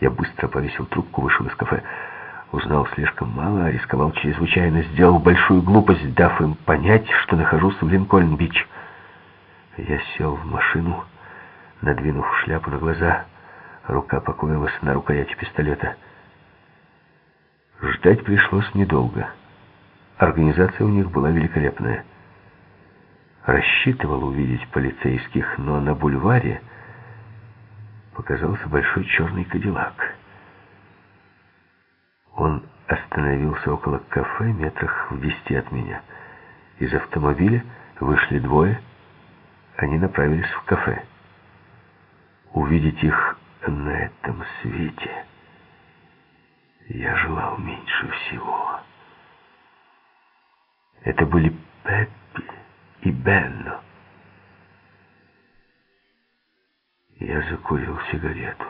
Я быстро повесил трубку, вышел из кафе. Узнал слишком мало, рисковал чрезвычайно. Сделал большую глупость, дав им понять, что нахожусь в Линкольн-Бич. Я сел в машину, надвинув шляпу на глаза. Рука покоилась на рукояти пистолета. Ждать пришлось недолго. Организация у них была великолепная. Рассчитывал увидеть полицейских, но на бульваре показался большой черный кадиллак. Он остановился около кафе метрах в десяти от меня. Из автомобиля вышли двое, они направились в кафе. Увидеть их на этом свете я желал меньше всего. Это были Пеппи и Бенно. Я закурил сигарету.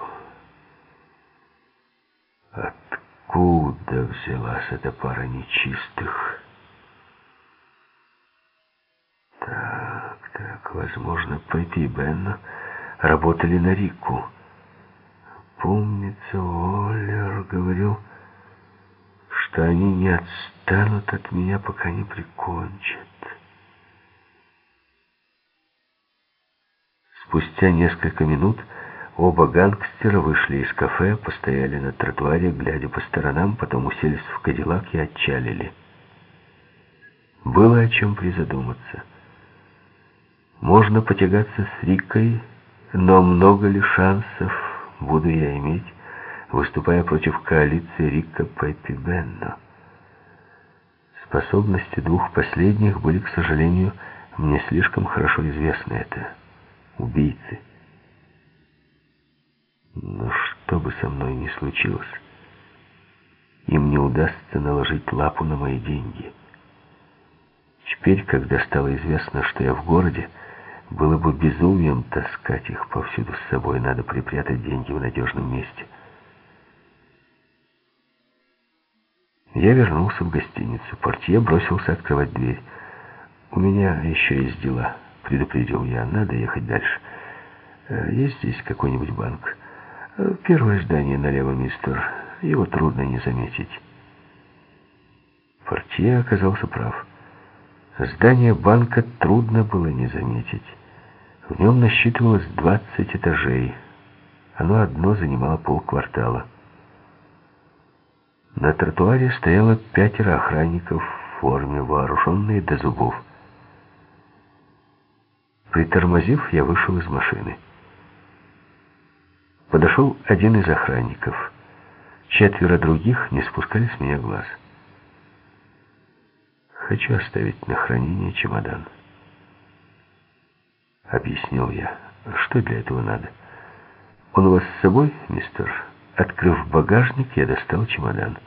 Откуда взялась эта пара нечистых? Так, так, возможно, Пеппи и Бенно работали на Рику. Помнится, Оллер говорил, что они не отстанут от меня, пока не прикончат. Спустя несколько минут оба гангстера вышли из кафе, постояли на тротуаре, глядя по сторонам, потом уселись в кадиллак и отчалили. Было о чем призадуматься. Можно потягаться с Рикой, но много ли шансов буду я иметь, выступая против коалиции Рика Пеппи Бенно? Способности двух последних были, к сожалению, мне слишком хорошо известны это убийцы. Но что бы со мной ни случилось, им не удастся наложить лапу на мои деньги. Теперь, когда стало известно, что я в городе, было бы безумием таскать их повсюду с собой. Надо припрятать деньги в надежном месте. Я вернулся в гостиницу. Портье бросился открывать дверь. «У меня еще есть дела» предупредил я. Надо ехать дальше. Э, есть здесь какой-нибудь банк? Э, первое здание налево, мистер. Его трудно не заметить. Портье оказался прав. Здание банка трудно было не заметить. В нем насчитывалось 20 этажей. Оно одно занимало полквартала. На тротуаре стояло пятеро охранников в форме, вооруженные до зубов. Притормозив, я вышел из машины. Подошел один из охранников. Четверо других не спускали с меня глаз. «Хочу оставить на хранение чемодан», — объяснил я. «Что для этого надо?» «Он у вас с собой, мистер?» Открыв багажник, я достал чемодан.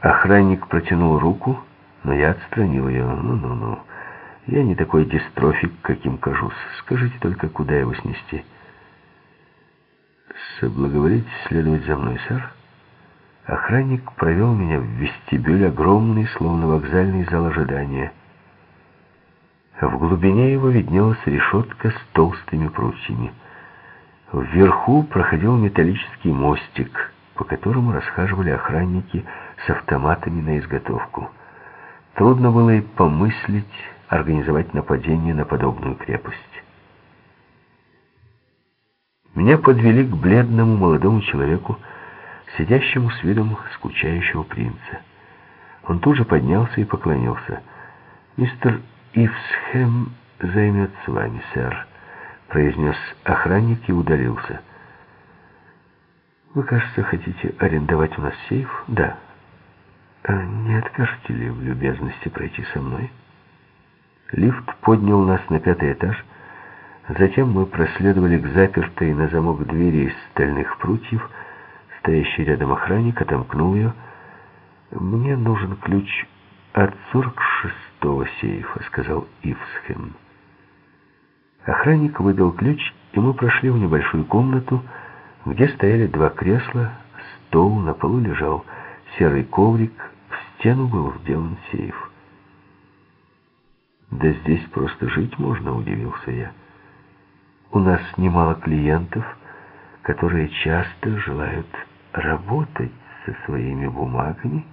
Охранник протянул руку, но я отстранил ее. «Ну-ну-ну». Я не такой дистрофик, каким кажусь. Скажите только, куда его снести. Соблаговолите следовать за мной, сэр. Охранник провел меня в вестибюль, огромный, словно вокзальный зал ожидания. В глубине его виднелась решетка с толстыми прутьями. Вверху проходил металлический мостик, по которому расхаживали охранники с автоматами на изготовку. Трудно было и помыслить организовать нападение на подобную крепость. Меня подвели к бледному молодому человеку, сидящему с видом скучающего принца. Он тут же поднялся и поклонился. «Мистер Ивсхэм займет с вами, сэр», — произнес охранник и удалился. «Вы, кажется, хотите арендовать у нас сейф?» «Да». А «Не откажете ли в любезности пройти со мной?» Лифт поднял нас на пятый этаж. Затем мы проследовали к запертой на замок двери из стальных прутьев. Стоящий рядом охранник отомкнул ее. «Мне нужен ключ от 46-го сейфа», — сказал Ивсхем. Охранник выдал ключ, и мы прошли в небольшую комнату, где стояли два кресла, стол, на полу лежал серый коврик, в стену был вделан сейф. «Да здесь просто жить можно», — удивился я. «У нас немало клиентов, которые часто желают работать со своими бумагами,